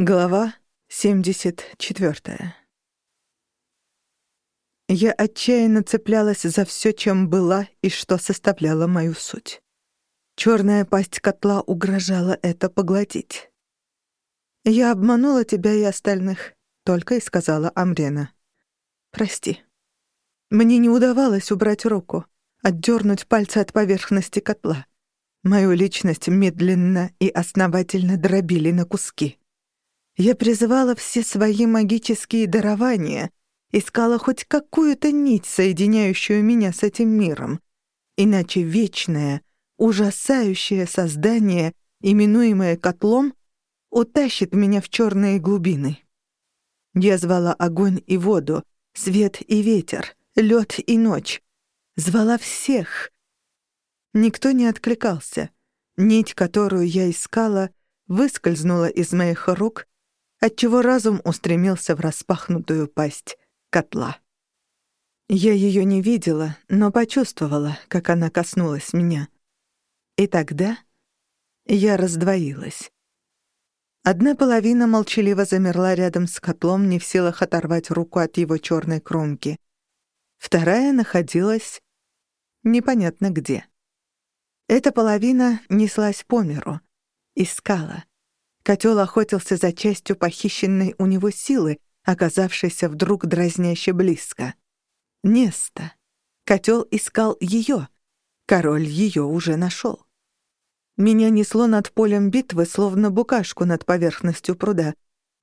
Глава 74. Я отчаянно цеплялась за все, чем была и что составляло мою суть. Черная пасть котла угрожала это поглотить. «Я обманула тебя и остальных», — только и сказала Амрена. «Прости. Мне не удавалось убрать руку, отдернуть пальцы от поверхности котла. Мою личность медленно и основательно дробили на куски». Я призывала все свои магические дарования, искала хоть какую-то нить, соединяющую меня с этим миром. Иначе вечное, ужасающее создание, именуемое котлом, утащит меня в черные глубины. Я звала огонь и воду, свет и ветер, лед и ночь. Звала всех. Никто не откликался. Нить, которую я искала, выскользнула из моих рук отчего разум устремился в распахнутую пасть котла. Я ее не видела, но почувствовала, как она коснулась меня. И тогда я раздвоилась. Одна половина молчаливо замерла рядом с котлом, не в силах оторвать руку от его черной кромки. Вторая находилась непонятно где. Эта половина неслась по миру, искала, Котел охотился за частью похищенной у него силы, оказавшейся вдруг дразняще близко. Неста. Котел искал ее. Король ее уже нашел. Меня несло над полем битвы, словно букашку над поверхностью пруда.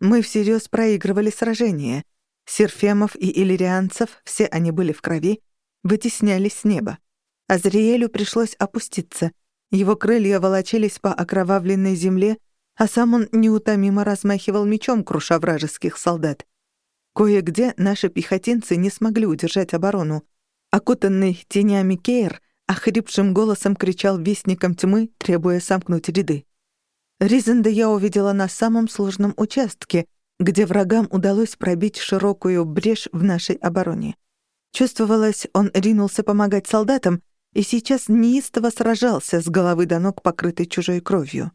Мы всерьез проигрывали сражение. Серфемов и иллирианцев, все они были в крови, вытеснялись с неба. Азриэлю пришлось опуститься. Его крылья волочились по окровавленной земле, а сам он неутомимо размахивал мечом, круша вражеских солдат. Кое-где наши пехотинцы не смогли удержать оборону. Окутанный тенями Кейр охрипшим голосом кричал вестникам тьмы, требуя сомкнуть ряды. Ризенда я увидела на самом сложном участке, где врагам удалось пробить широкую брешь в нашей обороне. Чувствовалось, он ринулся помогать солдатам и сейчас неистово сражался с головы до ног, покрытой чужой кровью.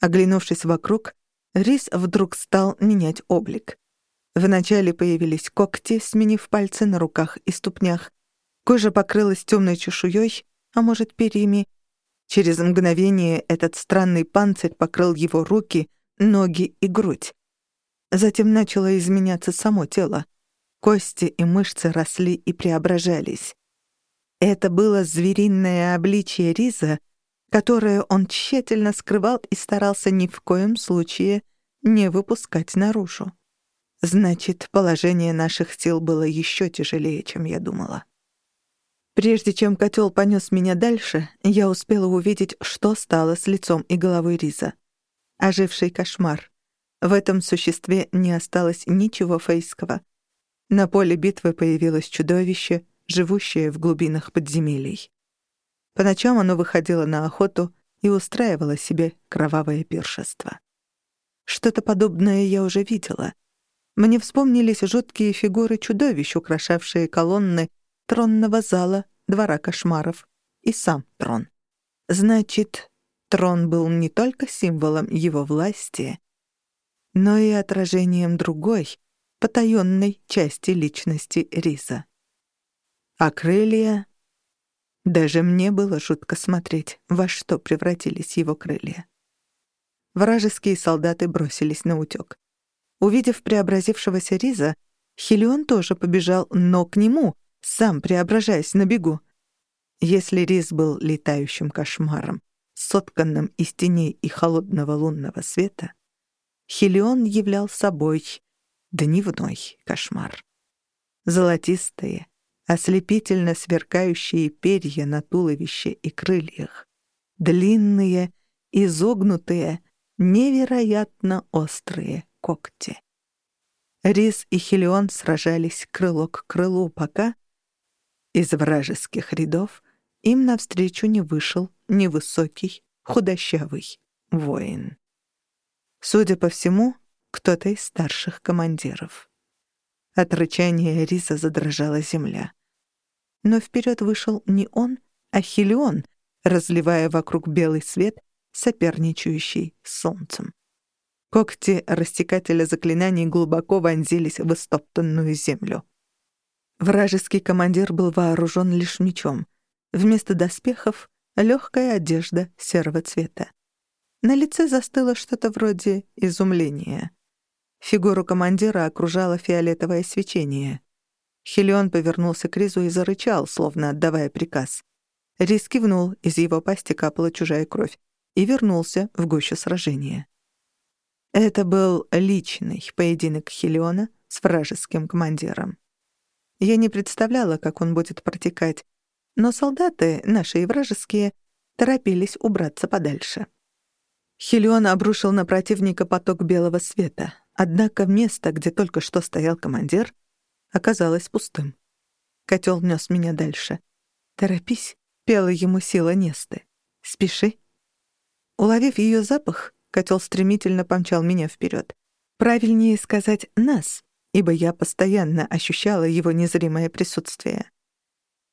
Оглянувшись вокруг, Рис вдруг стал менять облик. Вначале появились когти, сменив пальцы на руках и ступнях. Кожа покрылась темной чешуей, а может, перьями. Через мгновение этот странный панцирь покрыл его руки, ноги и грудь. Затем начало изменяться само тело. Кости и мышцы росли и преображались. Это было звериное обличие Риза, которое он тщательно скрывал и старался ни в коем случае не выпускать наружу. Значит, положение наших сил было еще тяжелее, чем я думала. Прежде чем котел понес меня дальше, я успела увидеть, что стало с лицом и головой Риза. Оживший кошмар. В этом существе не осталось ничего фейского. На поле битвы появилось чудовище, живущее в глубинах подземелий. По ночам оно выходило на охоту и устраивало себе кровавое пиршество. Что-то подобное я уже видела. Мне вспомнились жуткие фигуры чудовищ, украшавшие колонны тронного зала двора кошмаров, и сам трон. Значит, трон был не только символом его власти, но и отражением другой, потаённой части личности Риза. А крылья даже мне было жутко смотреть, во что превратились его крылья. Вражеские солдаты бросились на утёк. Увидев преобразившегося Риза, Хелион тоже побежал, но к нему, сам преображаясь на бегу. Если Риз был летающим кошмаром, сотканным из теней и холодного лунного света, Хелион являл собой дневной кошмар. Золотистые, ослепительно сверкающие перья на туловище и крыльях, длинные, изогнутые, невероятно острые когти. Рис и Хелион сражались крыло к крылу, пока из вражеских рядов им навстречу не вышел невысокий, худощавый воин. Судя по всему, кто-то из старших командиров. От рычания Риса задрожала земля. Но вперед вышел не он, а Хелион, разливая вокруг белый свет, соперничающий с солнцем. Когти растекателя заклинаний глубоко вонзились в истоптанную землю. Вражеский командир был вооружен лишь мечом. Вместо доспехов — легкая одежда серого цвета. На лице застыло что-то вроде изумления. Фигуру командира окружало фиолетовое свечение. Хелион повернулся к Ризу и зарычал, словно отдавая приказ. Риз кивнул, из его пасти капала чужая кровь, и вернулся в гущу сражения. Это был личный поединок Хелиона с вражеским командиром. Я не представляла, как он будет протекать, но солдаты, наши и вражеские, торопились убраться подальше. Хелион обрушил на противника поток белого света, однако место, где только что стоял командир, оказалось пустым. Котел нес меня дальше. «Торопись», — пела ему сила Несты. «Спеши». Уловив ее запах, котел стремительно помчал меня вперед. Правильнее сказать «нас», ибо я постоянно ощущала его незримое присутствие.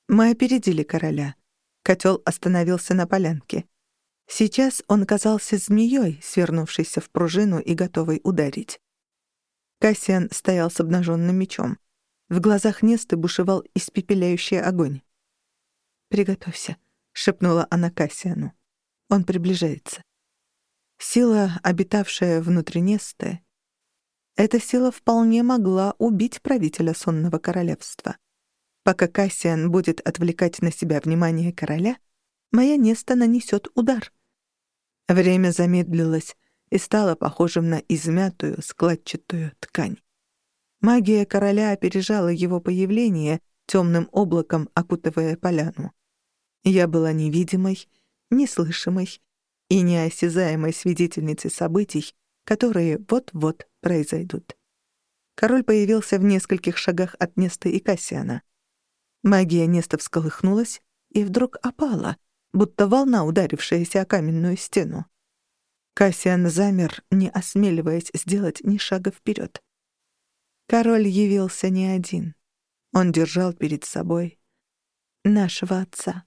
Мы опередили короля. Котел остановился на полянке. Сейчас он казался змеей, свернувшейся в пружину и готовой ударить. Кассиан стоял с обнаженным мечом. В глазах Несты бушевал испепеляющий огонь. «Приготовься», — шепнула она Кассиану. «Он приближается». Сила, обитавшая внутри Несты, эта сила вполне могла убить правителя сонного королевства. Пока Кассиан будет отвлекать на себя внимание короля, моя Неста нанесет удар. Время замедлилось и стало похожим на измятую складчатую ткань. Магия короля опережала его появление, темным облаком окутывая поляну. Я была невидимой, неслышимой и неосязаемой свидетельницей событий, которые вот-вот произойдут. Король появился в нескольких шагах от Неста и Кассиана. Магия Неста всколыхнулась и вдруг опала, будто волна, ударившаяся о каменную стену. Кассиан замер, не осмеливаясь сделать ни шага вперед. Король явился не один. Он держал перед собой нашего отца.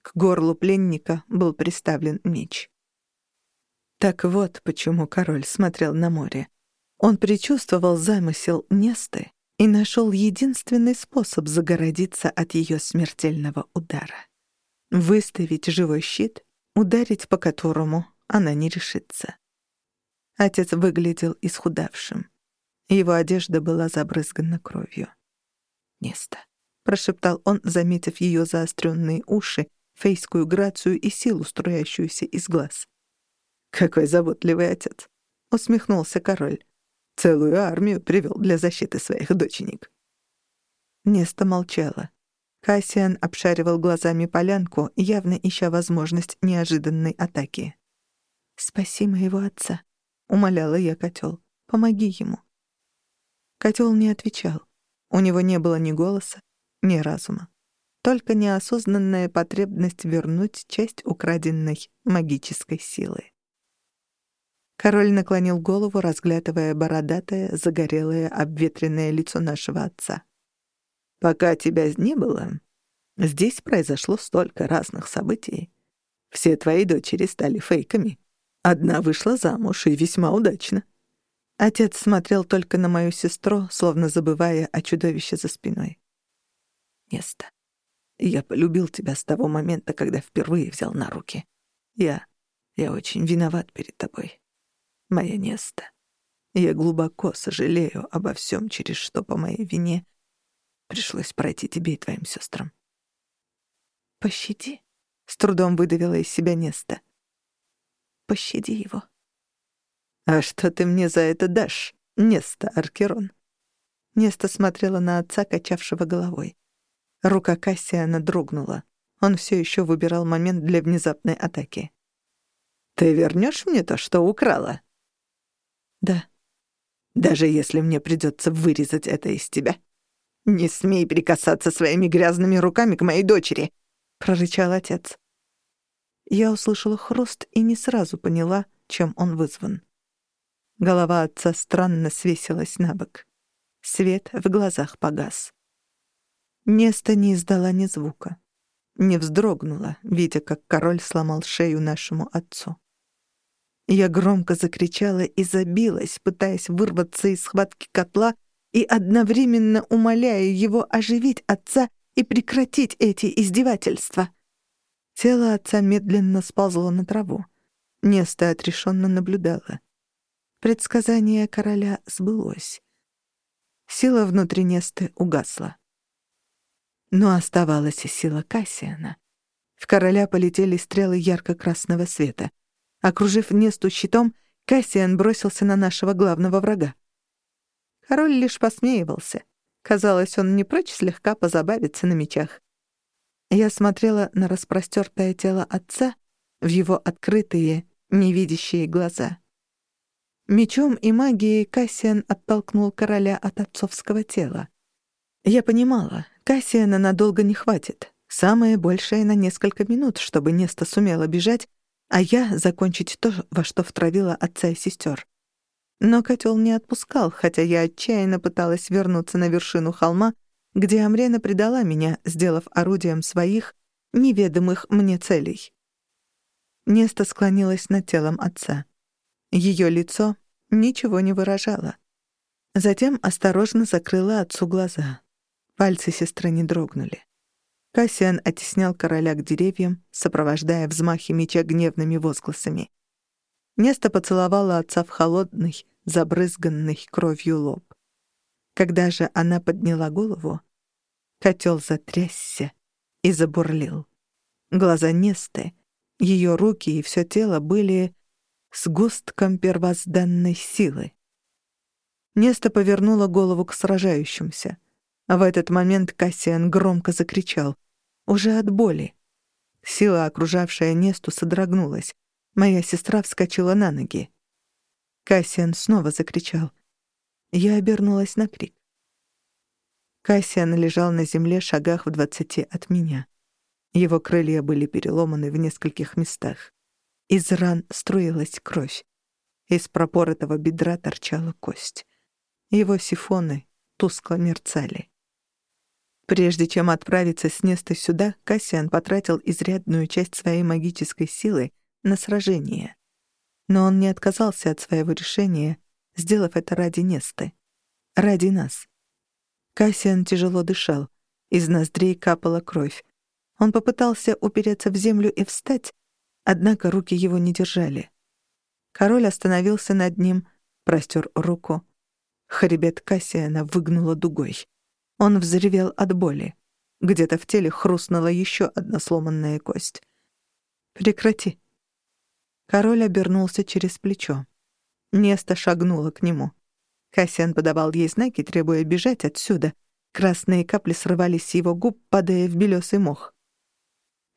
К горлу пленника был приставлен меч. Так вот, почему король смотрел на море. Он предчувствовал замысел Несты и нашел единственный способ загородиться от ее смертельного удара. Выставить живой щит, ударить по которому она не решится. Отец выглядел исхудавшим. Его одежда была забрызгана кровью. «Неста», — прошептал он, заметив ее заостренные уши, фейскую грацию и силу, струящуюся из глаз. «Какой заботливый отец!» — усмехнулся король. «Целую армию привел для защиты своих доченик». Неста молчала. Кассиан обшаривал глазами полянку, явно ища возможность неожиданной атаки. «Спаси моего отца», — умоляла я котел. «Помоги ему». Котел не отвечал. У него не было ни голоса, ни разума. Только неосознанная потребность вернуть часть украденной магической силы. Король наклонил голову, разглядывая бородатое, загорелое, обветренное лицо нашего отца. «Пока тебя не было, здесь произошло столько разных событий. Все твои дочери стали фейками. Одна вышла замуж, и весьма удачно». Отец смотрел только на мою сестру, словно забывая о чудовище за спиной. «Место. Я полюбил тебя с того момента, когда впервые взял на руки. Я... я очень виноват перед тобой моя Неста. Я глубоко сожалею обо всем, через что по моей вине пришлось пройти тебе и твоим сестрам. «Пощади», — с трудом выдавила из себя Неста. «Пощади его». «А что ты мне за это дашь, Неста Аркерон?» Неста смотрела на отца, качавшего головой. Рука Кассиана дрогнула. Он все еще выбирал момент для внезапной атаки. «Ты вернешь мне то, что украла?» «Да». «Даже если мне придется вырезать это из тебя. Не смей прикасаться своими грязными руками к моей дочери», — прорычал отец. Я услышала хруст и не сразу поняла, чем он вызван. Голова отца странно свесилась на бок. Свет в глазах погас. Неста не издала ни звука. Не вздрогнула, видя, как король сломал шею нашему отцу. Я громко закричала и забилась, пытаясь вырваться из схватки котла и одновременно умоляя его оживить отца и прекратить эти издевательства. Тело отца медленно сползло на траву. Неста отрешенно наблюдала. Предсказание короля сбылось. Сила внутри Несты угасла. Но оставалась и сила Кассиана. В короля полетели стрелы ярко-красного света. Окружив Несту щитом, Кассиан бросился на нашего главного врага. Король лишь посмеивался. Казалось, он не прочь слегка позабавиться на мечах. Я смотрела на распростёртое тело отца в его открытые, невидящие глаза. Мечом и магией Кассиан оттолкнул короля от отцовского тела. Я понимала, Кассиана надолго не хватит. Самое большее на несколько минут, чтобы Неста сумела бежать, а я закончить то, во что втравила отца и сестер. Но котел не отпускал, хотя я отчаянно пыталась вернуться на вершину холма, где Амрена предала меня, сделав орудием своих, неведомых мне целей. Неста склонилась над телом отца. Ее лицо ничего не выражало. Затем осторожно закрыла отцу глаза. Пальцы сестры не дрогнули. Кассиан оттеснял короля к деревьям, сопровождая взмахи меча гневными возгласами. Неста поцеловала отца в холодный, забрызганный кровью лоб. Когда же она подняла голову, котел затрясся и забурлил. Глаза Несты, ее руки и все тело были сгустком первозданной силы. Неста повернула голову к сражающимся. В этот момент Кассиан громко закричал. Уже от боли. Сила, окружавшая Несту, содрогнулась. Моя сестра вскочила на ноги. Кассиан снова закричал. Я обернулась на крик. Кассиан лежал на земле шагах в двадцати от меня. Его крылья были переломаны в нескольких местах. Из ран струилась кровь. Из пропоротого бедра торчала кость. Его сифоны тускло мерцали. Прежде чем отправиться с Нестой сюда, Кассиан потратил изрядную часть своей магической силы на сражение. Но он не отказался от своего решения, сделав это ради Несты. Ради нас. Кассиан тяжело дышал. Из ноздрей капала кровь. Он попытался упереться в землю и встать, Однако руки его не держали. Король остановился над ним, простер руку. Хребет Кассиана выгнуло дугой. Он взревел от боли. Где-то в теле хрустнула еще одна сломанная кость. «Прекрати». Король обернулся через плечо. Неста шагнула к нему. Кассиан подавал ей знаки, требуя бежать отсюда. Красные капли срывались с его губ, падая в белесый мох.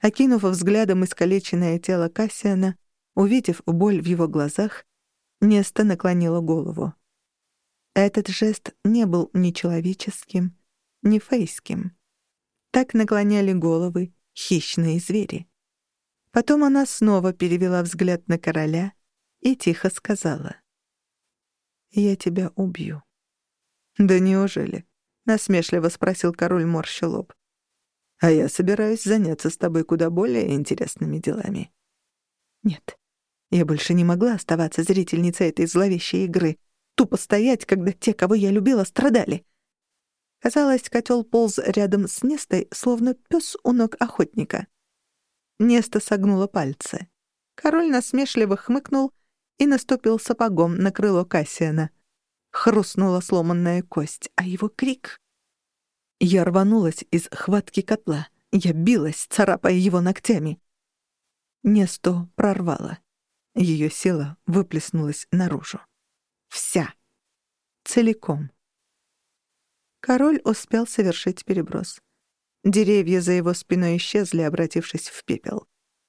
Окинув взглядом искалеченное тело Кассиана, увидев боль в его глазах, Неста наклонила голову. Этот жест не был ни человеческим, ни фейским. Так наклоняли головы хищные звери. Потом она снова перевела взгляд на короля и тихо сказала. «Я тебя убью». «Да неужели?» — насмешливо спросил король морща лоб а я собираюсь заняться с тобой куда более интересными делами». «Нет, я больше не могла оставаться зрительницей этой зловещей игры, тупо стоять, когда те, кого я любила, страдали». Казалось, котел полз рядом с Нестой, словно пес у ног охотника. Неста согнула пальцы. Король насмешливо хмыкнул и наступил сапогом на крыло Кассиана. Хрустнула сломанная кость, а его крик я рванулась из хватки котла. Я билась, царапая его ногтями. Несту прорвало. Ее сила выплеснулась наружу. Вся. Целиком. Король успел совершить переброс. Деревья за его спиной исчезли, обратившись в пепел.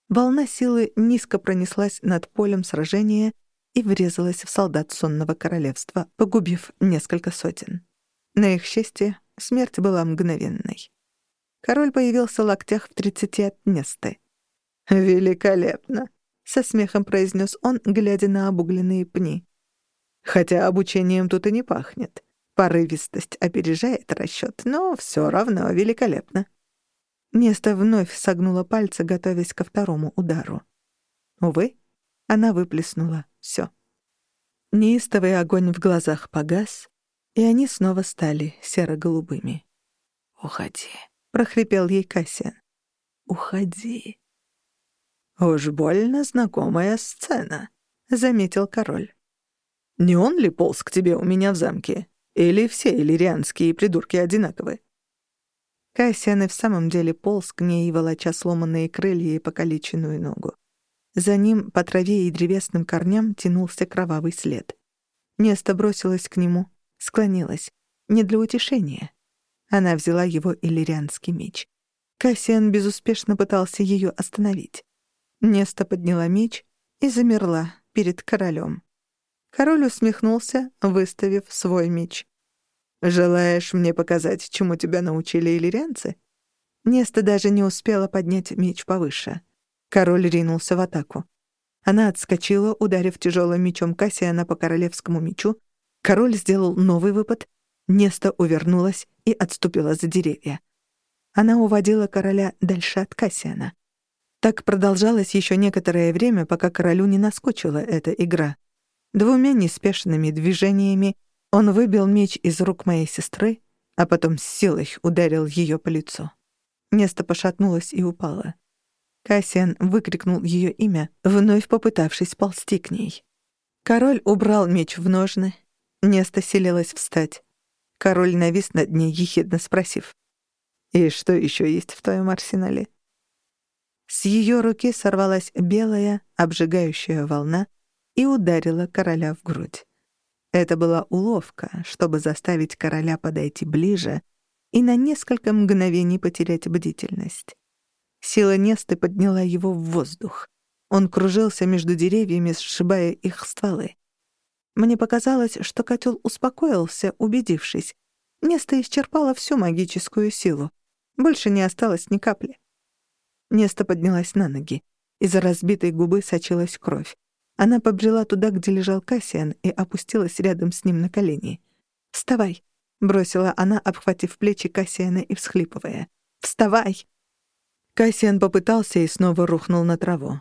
Волна силы низко пронеслась над полем сражения и врезалась в солдат сонного королевства, погубив несколько сотен. На их счастье, Смерть была мгновенной. Король появился в локтях в тридцати от Несты. «Великолепно!» — со смехом произнес он, глядя на обугленные пни. «Хотя обучением тут и не пахнет. Порывистость опережает расчет, но все равно великолепно». Неста вновь согнула пальцы, готовясь ко второму удару. Увы, она выплеснула все. Неистовый огонь в глазах погас, и они снова стали серо-голубыми. «Уходи», — прохрипел ей Кассиан. «Уходи». «Уж больно знакомая сцена», — заметил король. «Не он ли полз к тебе у меня в замке? Или все иллирианские придурки одинаковы?» Кассиан и в самом деле полз к ней, волоча сломанные крылья и покалеченную ногу. За ним по траве и древесным корням тянулся кровавый след. Неста бросилась к нему, склонилась. Не для утешения. Она взяла его иллирианский меч. Кассиан безуспешно пытался ее остановить. Неста подняла меч и замерла перед королем. Король усмехнулся, выставив свой меч. «Желаешь мне показать, чему тебя научили иллирианцы?» Неста даже не успела поднять меч повыше. Король ринулся в атаку. Она отскочила, ударив тяжелым мечом Кассиана по королевскому мечу. Король сделал новый выпад. Неста увернулась и отступила за деревья. Она уводила короля дальше от Кассиана. Так продолжалось еще некоторое время, пока королю не наскучила эта игра. Двумя неспешными движениями он выбил меч из рук моей сестры, а потом с силой ударил ее по лицу. Неста пошатнулась и упала. Кассиан выкрикнул ее имя, вновь попытавшись ползти к ней. Король убрал меч в ножны. Неста селилась встать. Король навис над ней, ехидно спросив. «И что еще есть в твоем арсенале?» С ее руки сорвалась белая, обжигающая волна и ударила короля в грудь. Это была уловка, чтобы заставить короля подойти ближе и на несколько мгновений потерять бдительность. Сила Несты подняла его в воздух. Он кружился между деревьями, сшибая их стволы. Мне показалось, что котел успокоился, убедившись. Неста исчерпала всю магическую силу. Больше не осталось ни капли. Неста поднялась на ноги. Из разбитой губы сочилась кровь. Она побрела туда, где лежал Кассиан, и опустилась рядом с ним на колени. «Вставай!» — бросила она, обхватив плечи Кассиана и всхлипывая. «Вставай!» Кассиан попытался и снова рухнул на траву.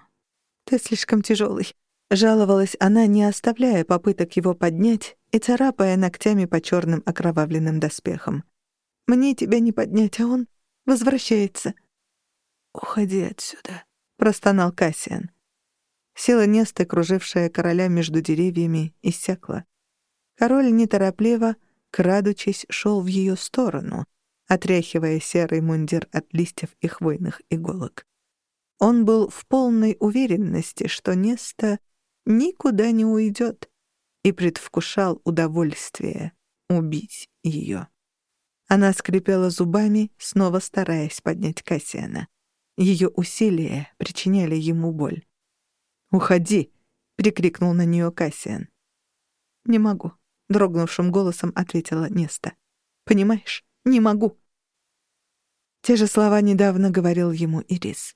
«Ты слишком тяжелый», — жаловалась она, не оставляя попыток его поднять и царапая ногтями по черным окровавленным доспехам. «Мне тебя не поднять, а он возвращается». «Уходи отсюда», — простонал Кассиан. Сила Несты, кружившая короля между деревьями, иссякла. Король неторопливо, крадучись, шел в ее сторону, отряхивая серый мундир от листьев и хвойных иголок. Он был в полной уверенности, что Неста никуда не уйдет, и предвкушал удовольствие убить ее. Она скрипела зубами, снова стараясь поднять Кассиана. Ее усилия причиняли ему боль. «Уходи!» — прикрикнул на нее Кассиан. «Не могу», — дрогнувшим голосом ответила Неста. «Понимаешь, не могу». Те же слова недавно говорил ему Ирис.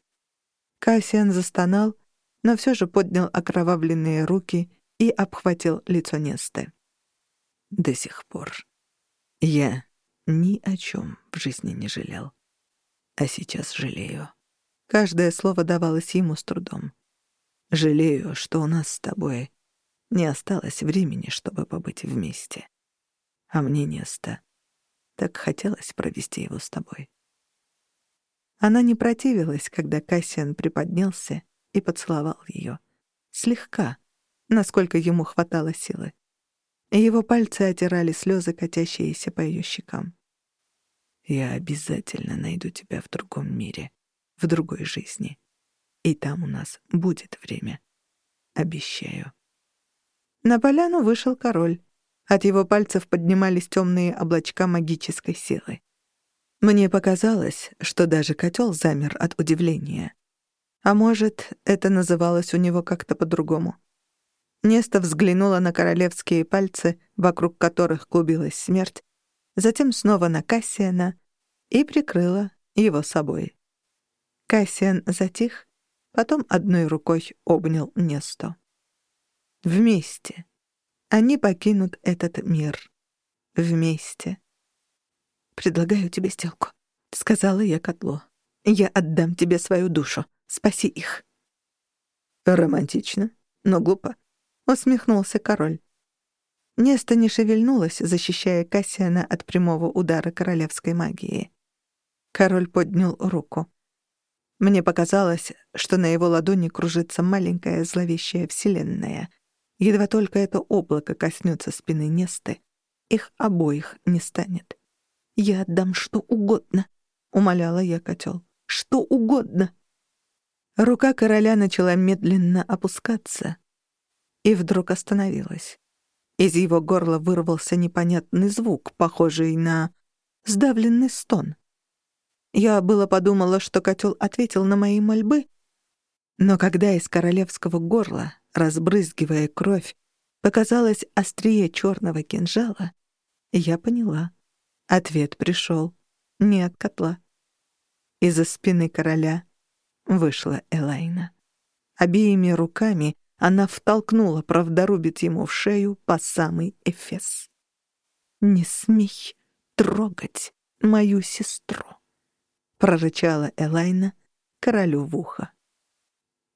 Кассиан застонал, но все же поднял окровавленные руки и обхватил лицо Несты. До сих пор я ни о чем в жизни не жалел. А сейчас жалею. Каждое слово давалось ему с трудом. Жалею, что у нас с тобой не осталось времени, чтобы побыть вместе. А мне, Неста, так хотелось провести его с тобой. Она не противилась, когда Кассиан приподнялся и поцеловал ее. Слегка, насколько ему хватало силы. Его пальцы отирали слезы, катящиеся по ее щекам. «Я обязательно найду тебя в другом мире, в другой жизни. И там у нас будет время. Обещаю». На поляну вышел король. От его пальцев поднимались темные облачка магической силы. Мне показалось, что даже котел замер от удивления. А может, это называлось у него как-то по-другому. Неста взглянула на королевские пальцы, вокруг которых клубилась смерть, затем снова на Кассиана и прикрыла его собой. Кассиан затих, потом одной рукой обнял Несту. Вместе они покинут этот мир. Вместе. «Предлагаю тебе сделку», — сказала я котлу. «Я отдам тебе свою душу. Спаси их». Романтично, но глупо. усмехнулся король. Неста не шевельнулась, защищая Кассиана от прямого удара королевской магии. Король поднял руку. Мне показалось, что на его ладони кружится маленькая зловещая вселенная. Едва только это облако коснется спины Несты, их обоих не станет. «Я отдам что угодно», — умоляла я котел. «Что угодно». Рука короля начала медленно опускаться и вдруг остановилась. Из его горла вырвался непонятный звук, похожий на сдавленный стон. Я было подумала, что котел ответил на мои мольбы, но когда из королевского горла, разбрызгивая кровь, показалось острие черного кинжала, я поняла. Ответ пришел не от котла. Из-за спины короля вышла Элайна. Обеими руками она втолкнула правдорубец ему в шею по самый эфес. «Не смей трогать мою сестру», — прорычала Элайна королю в ухо.